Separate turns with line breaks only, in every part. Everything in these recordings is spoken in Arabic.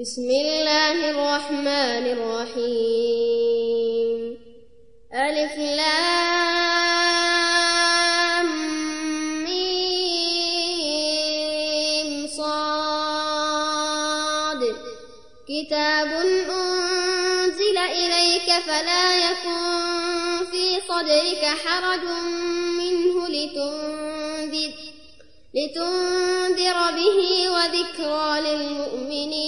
بسم الله الرحمن الرحيم ألف لام ميم صاد كتاب أنزل إليك فلا يكن في صدرك حرج منه لتنذر لتنذر به وذكرى للمؤمنين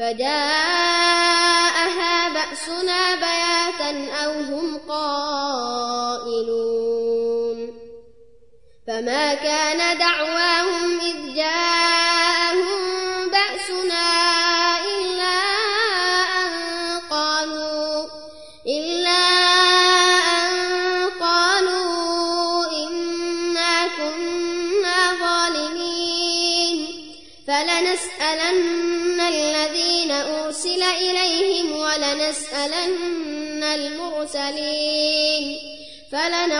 فجاءها بأسنا بياتا أو هم قائلون فما كان دعواهم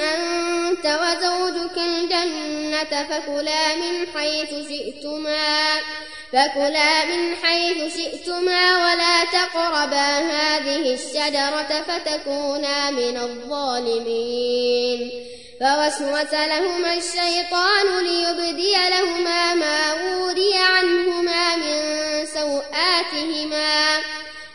أنت وزوجك الجنة فكلا من حيث شئتما فكلا من حيث شئتما ولا تقربا هذه الشجرة فتكونا من الظالمين. فوسوس لهما الشيطان ليبدي لهما ما وري عنهما من سوآتهما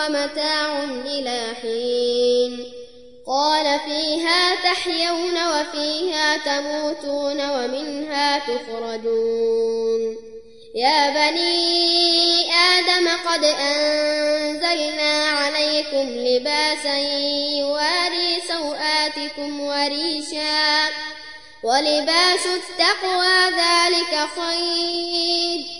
ومتاع إلى حين. قال فيها تحيون وفيها تموتون ومنها تخرجون. يا بني آدم قد أنزلنا عليكم لباسا يواري سوآتكم وريشا. ولباس التقوى ذلك خير.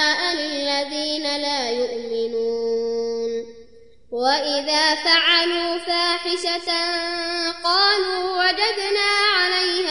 وإذا فعلوا فاحشة قالوا وجدنا عليها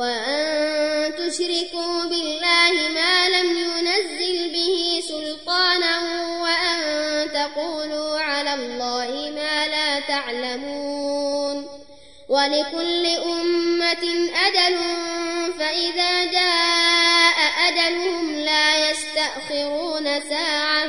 وأن تشركوا بالله ما لم ينزل به سلطانا وأن تقولوا على الله ما لا تعلمون ولكل أمة أجل فإذا جاء أجلهم لا يستأخرون ساعة.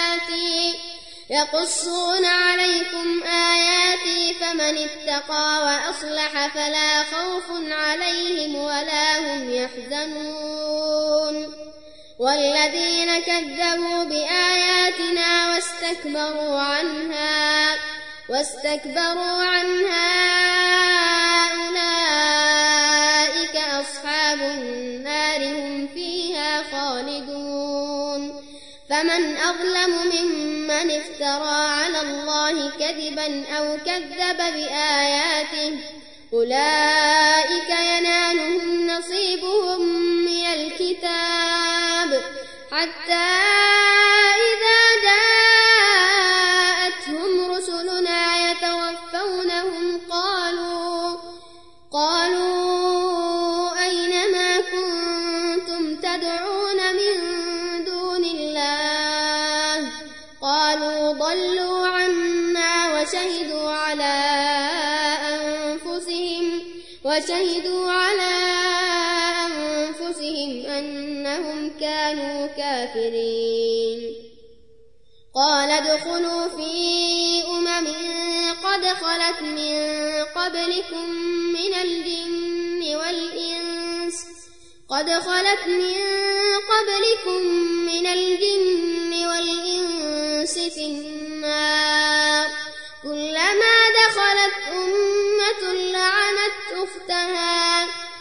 يقصون عليكم آياتي فمن اتقى وأصلح فلا خوف عليهم ولا هم يحزنون والذين كذبوا بآياتنا واستكبروا عنها واستكبروا عنها أولئك أصحاب النار هم فيها خالدون فمن أظلم ممن افترى على الله كذبا أو كذب بآياته. أولئك ينالهم نصيبهم من الكتاب. حتى إذا جاءتهم كانوا كافرين. قال ادخلوا في أمم قد خلت من قبلكم من الجن والإنس. قد خلت من قبلكم من الجن والإنس في النار. كلما دخلت أمة لعنت أختها.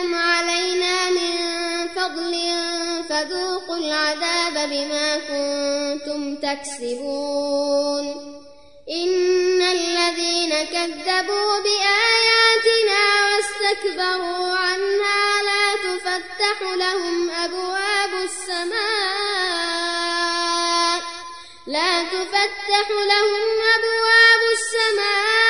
لكم علينا من فضل فذوقوا العذاب بما كنتم تكسبون. إن الذين كذبوا بآياتنا واستكبروا عنها لا تفتح لهم أبواب السماء. لا تفتح لهم أبواب السماء.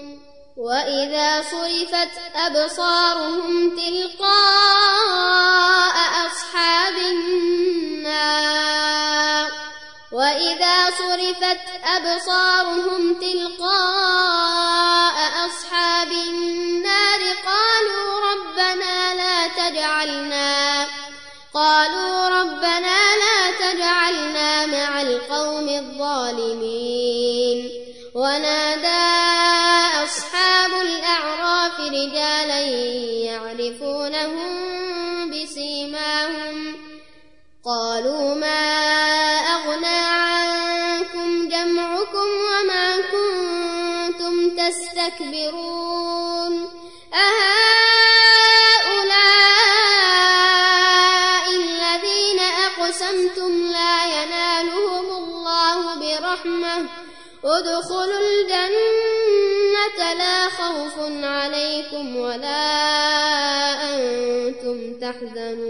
وإذا صرفت أبصارهم تلقاء أصحاب النار. وإذا صرفت أبصارهم تلقاء أصحاب النار. تحزنون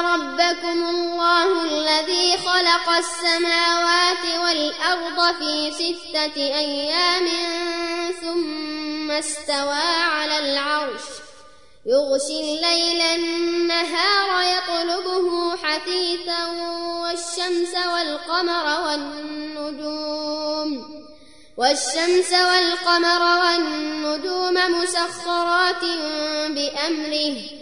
ربكم الله الذي خلق السماوات والأرض في ستة أيام ثم استوى على العرش. يغشي الليل النهار يطلبه حثيثا والشمس والقمر والنجوم. والشمس والقمر والنجوم مسخرات بأمره.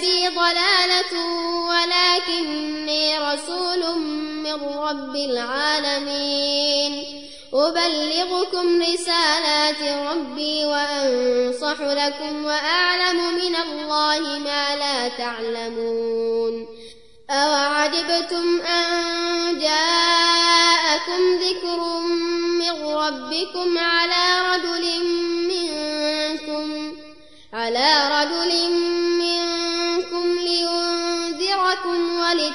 بي ضلالة ولكني رسول من رب العالمين. أبلغكم رسالات ربي وأنصح لكم وأعلم من الله ما لا تعلمون. أوعجبتم أن جاءكم ذكر من ربكم على رجل منكم على رجل منكم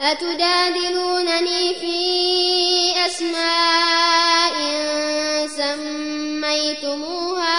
أتجادلونني في أسماء سميتموها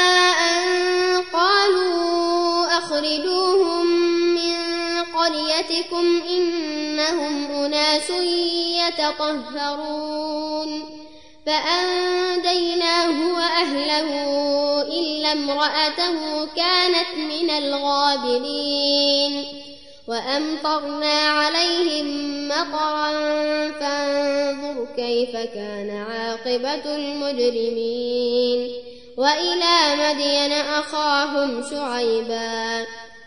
إنهم أناس يتطهرون فأنديناه وأهله إلا امرأته كانت من الغابرين وأمطرنا عليهم مطرا فانظر كيف كان عاقبة المجرمين وإلى مدين أخاهم شعيبا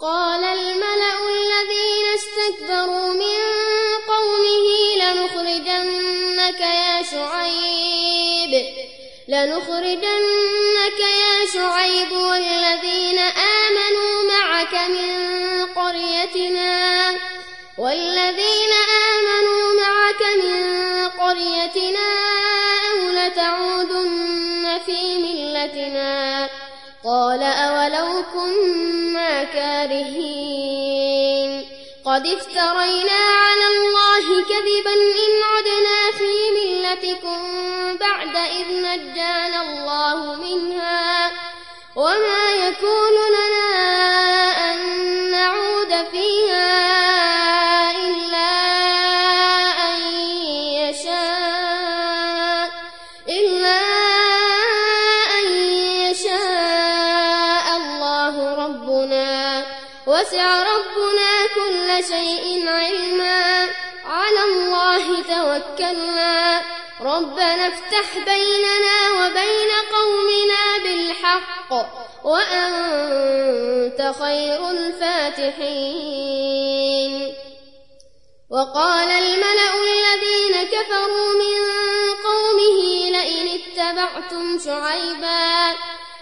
قال الملأ الذين استكبروا من قومه لنخرجنك يا شعيب لنخرجنك يا شعيب والذين آمنوا معك من قريتنا والذين آمنوا معك من قريتنا أو لتعودن في ملتنا. قال أولو كنا كارهين قد افترينا على الله كذبا إن عدنا في ملتكم بعد إذ نجانا الله منها وما يكون لنا ربنا افتح بيننا وبين قومنا بالحق وأنت خير الفاتحين. وقال الملأ الذين كفروا من قومه لئن اتبعتم شعيبا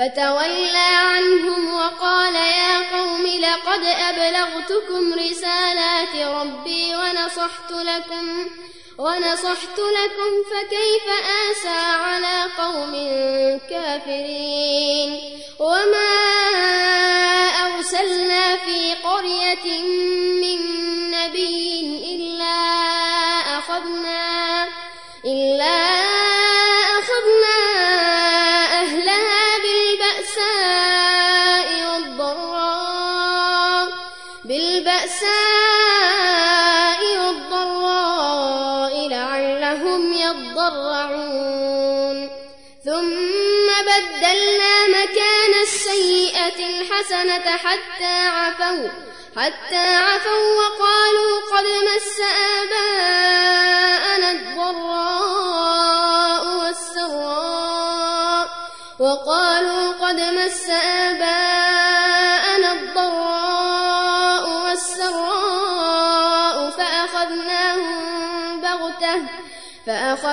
فتولى عنهم وقال يا قوم لقد أبلغتكم رسالات ربي ونصحت لكم ونصحت لكم فكيف آسى على قوم كافرين وما أرسلنا في قرية من نبي إلا أخذنا إلا بالبأساء والضراء لعلهم يضرعون. ثم بدلنا مكان السيئة الحسنة حتى عفوا حتى عفوا وقالوا قد مس آباءنا الضراء والسراء وقالوا قد مس آباءنا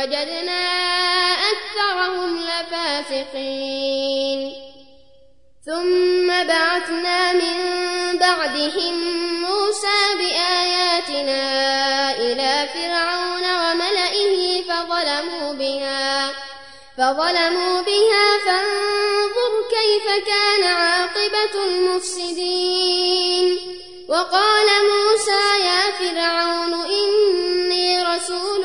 وجدنا الفاسقين ثم بعثنا من بعدهم موسى بآياتنا إلى فرعون وملئه فظلموا بها فظلموا بها فانظر كيف كان عاقبة المفسدين. وقال موسى يا فرعون إني رسول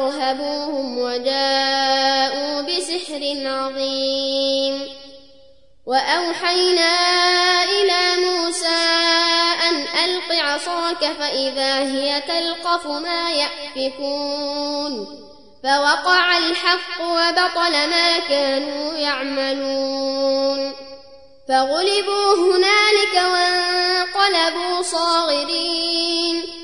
واسترهبوهم وجاءوا بسحر عظيم. وأوحينا إلى موسى أن ألق عصاك فإذا هي تلقف ما يأفكون. فوقع الحق وبطل ما كانوا يعملون. فغلبوا هنالك وانقلبوا صاغرين.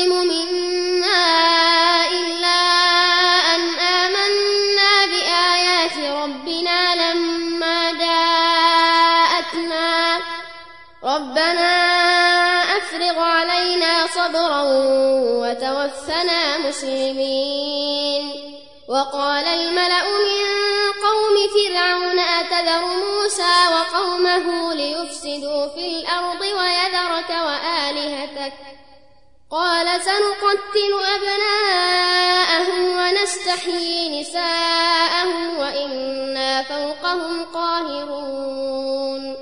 ليفسدوا في الأرض ويذرك وآلهتك. قال سنقتل أبناءهم ونستحيي نساءهم وإنا فوقهم قاهرون.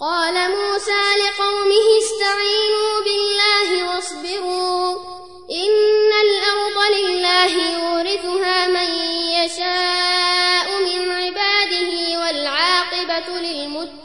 قال موسى لقومه استعينوا بالله واصبروا إن الأرض لله يورثها من يشاء.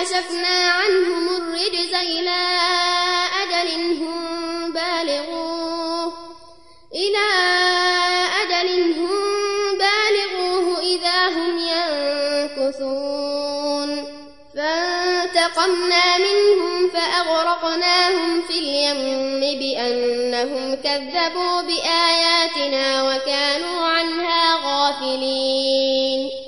كشفنا عنهم الرجز إلى أجل هم بالغوه. إلى أجل هم بالغوه إذا هم ينكثون. فانتقمنا منهم فأغرقناهم في اليم بأنهم كذبوا بآياتنا وكانوا عنها غافلين.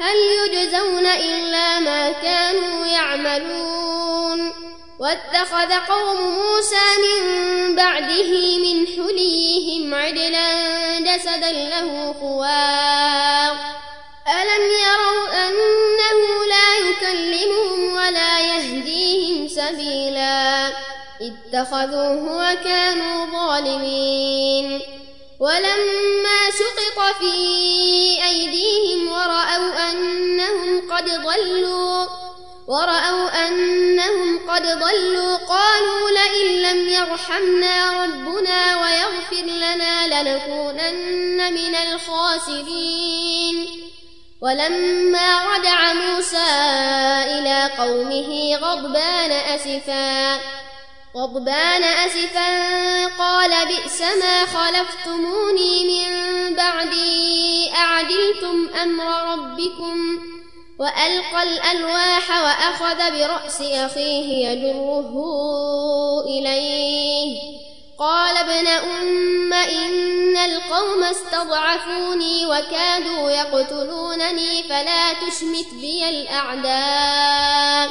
هل يجزون إلا ما كانوا يعملون واتخذ قوم موسى من بعده من حليهم عدلا جسدا له خوار. ألم يروا أنه لا يكلمهم ولا يهديهم سبيلا؟ اتخذوه وكانوا ظالمين. ولما سقط في أيديهم ورأوا أنهم قد ضلوا ورأوا أنهم قد ضلوا قالوا لئن لم يرحمنا ربنا ويغفر لنا لنكونن من الخاسرين. ولما رجع موسى إلى قومه غضبان أسفا غضبان أسفا قال بئس ما خلفتموني من بعدي أعدلتم أمر ربكم؟ وألقى الألواح وأخذ برأس أخيه يجره إليه. قال ابن أم إن القوم استضعفوني وكادوا يقتلونني فلا تشمت بي الأعداء.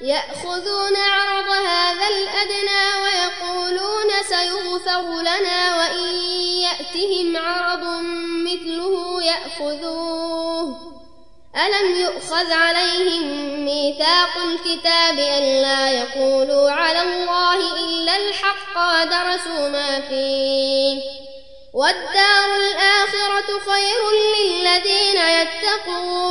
يأخذون عرض هذا الأدنى ويقولون سيغفر لنا وإن يأتهم عرض مثله يأخذوه. ألم يؤخذ عليهم ميثاق الكتاب ألا يقولوا على الله إلا الحق ودرسوا ما فيه؟ والدار الآخرة خير للذين يتقون.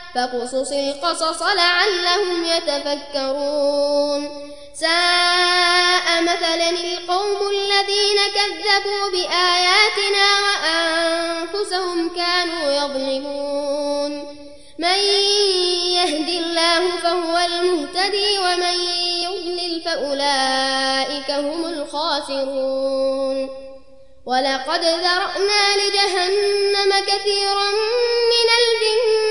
فقصص القصص لعلهم يتفكرون. ساء مثلا القوم الذين كذبوا بآياتنا وأنفسهم كانوا يظلمون. من يهد الله فهو المهتدي ومن يضلل فأولئك هم الخاسرون. ولقد ذرأنا لجهنم كثيرا من الجن